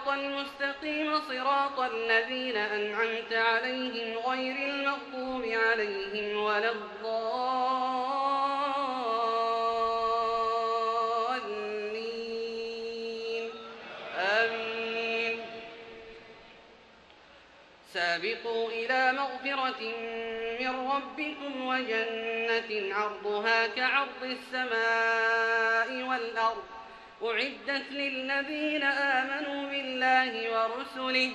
الصراط المستقيم صراط الذين أنعمت عليهم غير المغضوب عليهم ولا الضالين. آمين. سابقوا إلى مغفرة من ربكم وجنة عرضها كعرض السماء والأرض. أعدت للذين آمنوا بالله ورسله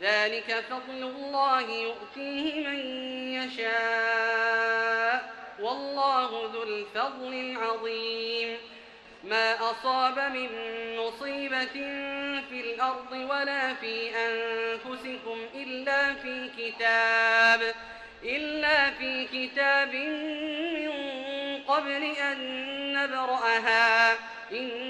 ذلك فضل الله يؤتيه من يشاء والله ذو الفضل العظيم. ما أصاب من مصيبة في الأرض ولا في أنفسكم إلا في كتاب إلا في كتاب من قبل أن نبرأها إن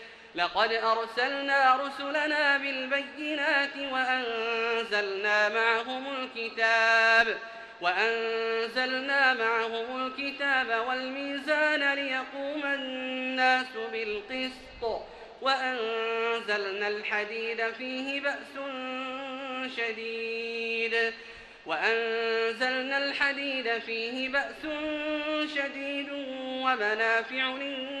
لقد أرسلنا رسلنا بالبينات وأنزلنا معهم الكتاب وأنزلنا معهم الكتاب والميزان ليقوم الناس بالقسط وأنزلنا الحديد فيه بأس شديد وأنزلنا الحديد فيه بأس شديد ومنافع للناس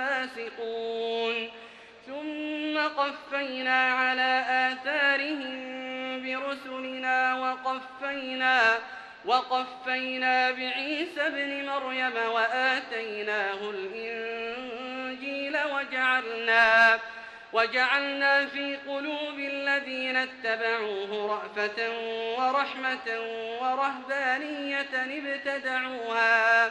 فاسقون. ثم قفينا على آثارهم برسلنا وقفينا وقفينا بعيسى ابن مريم وآتيناه الإنجيل وجعلنا وجعلنا في قلوب الذين اتبعوه رأفة ورحمة ورهبانية ابتدعوها.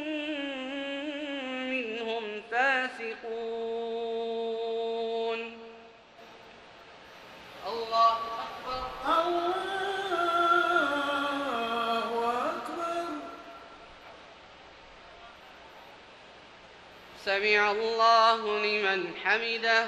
سمع الله لمن حمده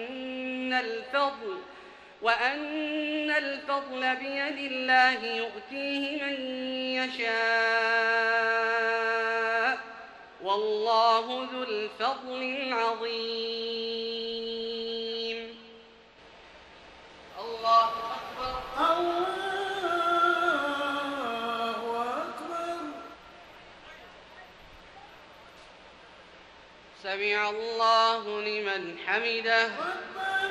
الفضل وأن الفضل بيد الله يؤتيه من يشاء والله ذو الفضل العظيم. الله أكبر. الله أكبر. سمع الله لمن حمده.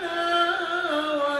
ربنا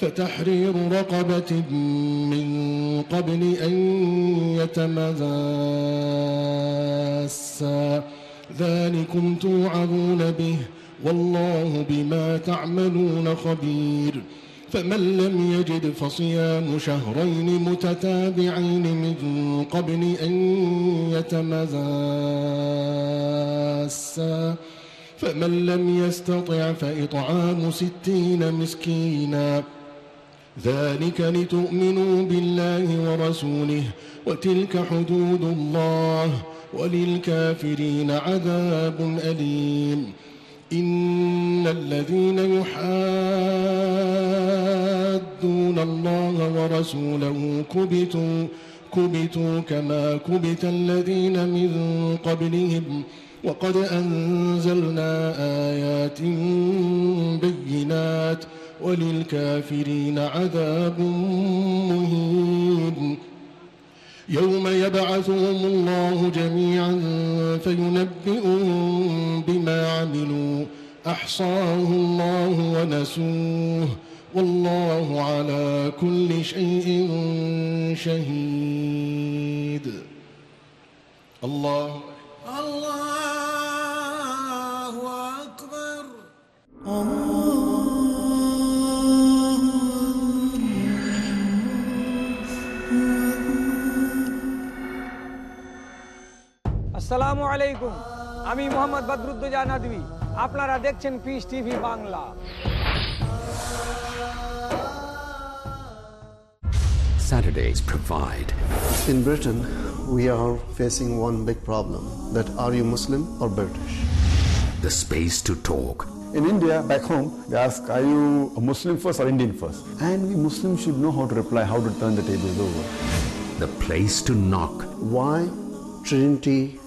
فتحرير رقبة من قبل أن يتماسا. ذلكم توعظون به والله بما تعملون خبير. فمن لم يجد فصيام شهرين متتابعين من قبل أن يتماسا. فمن لم يستطع فإطعام ستين مسكينا. ذلك لتؤمنوا بالله ورسوله وتلك حدود الله وللكافرين عذاب أليم. إن الذين يحادون الله ورسوله كبتوا كبتوا كما كبت الذين من قبلهم. وقد أنزلنا آيات بينات وللكافرين عذاب مهين. يوم يبعثهم الله جميعا فينبئهم بما عملوا. احصاه الله ونسوه. والله على كل شيء شهيد. الله الله أكبر. আসসালামু আলাইকুম আমি মোহাম্মদ বদরুদ্দোজা নদী আপনারা দেখছেন peace TV Bangla Saturdays provide In Britain, we are facing one big problem that are you Muslim or British? the space to talk, In India, back home, they ask, are you a Muslim first or Indian first? And we Muslims should know how to reply, how to turn the tables over. the place to knock, Why Trinity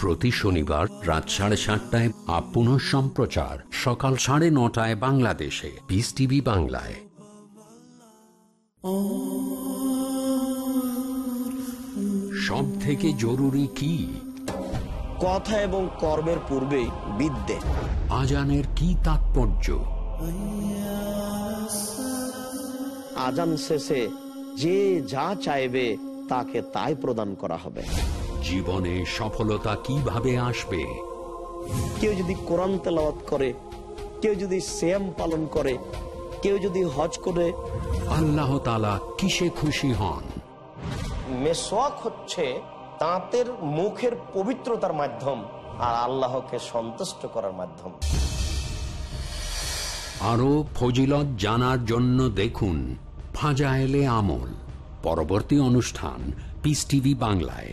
প্রতি শনিবার রাত সাড়ে সাতটায় আপন সম্প্রচার। সকাল সাড়ে নটায় বাংলাদেশে। পিস টিভি বাংলায়। সব থেকে জরুরি কি? কথা এবং কর্মের পূর্বেই বিদ্যে। আজানের কি তাৎপর্য? আজান শেষে যে যা চাইবে তাকে তাই প্রদান করা হবে। জীবনে সফলতা কীভাবে আসবে? কেউ যদি কোরআন তেলাওয়াত করে কেউ যদি শ্যাম পালন করে কেউ যদি হজ করে আল্লাহ তালা কিসে খুশি হন? মেসোয়াক হচ্ছে দাঁতের মুখের পবিত্রতার মাধ্যম আর আল্লাহকে সন্তুষ্ট করার মাধ্যম। আরও ফজিলত জানার জন্য দেখুন ফাজায়েলে আমল পরবর্তী অনুষ্ঠান পিস টিভি বাংলায়।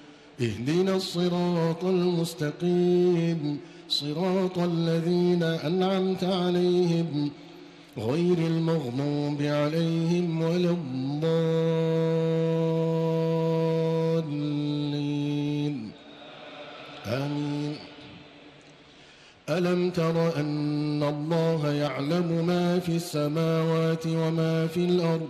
اهدنا الصراط المستقيم. صراط الذين أنعمت عليهم غير المغضوب عليهم ولا الضالين. آمين. ألم تر أن الله يعلم ما في السماوات وما في الأرض؟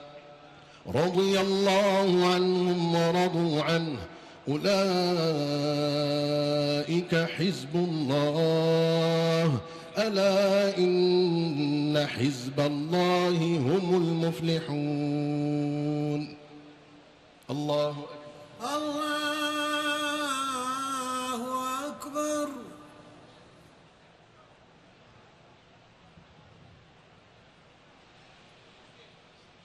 رضي الله عنهم ورضوا عنه. أولئك حزب الله. ألا إن حزب الله هم المفلحون. الله أكبر. الله أكبر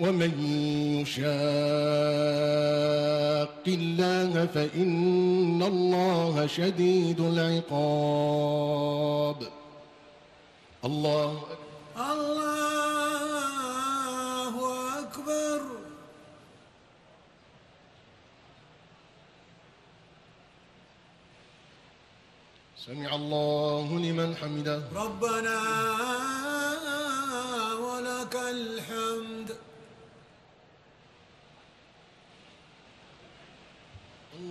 ومن يشاق الله فإن الله شديد العقاب. الله الله أكبر. سمع الله لمن حمده. ربنا ولك الحمد.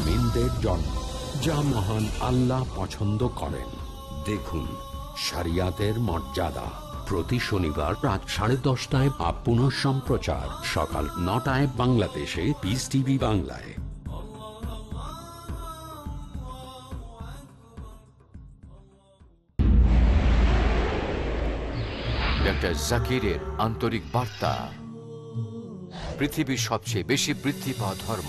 মুমিনদের জন্ম, যা মহান আল্লাহ পছন্দ করেন। দেখুন, শরিয়াতের মর্যাদা। প্রতি শনিবার রাত সাড়ে দশটায় বা পুনঃ সম্প্রচার, সকাল নটায় বাংলাদেশে পিস টিভি বাংলায়। জাকিরের আন্তরিক বার্তা। পৃথিবীর সবচেয়ে বেশি বৃদ্ধি পাওয়া ধর্ম।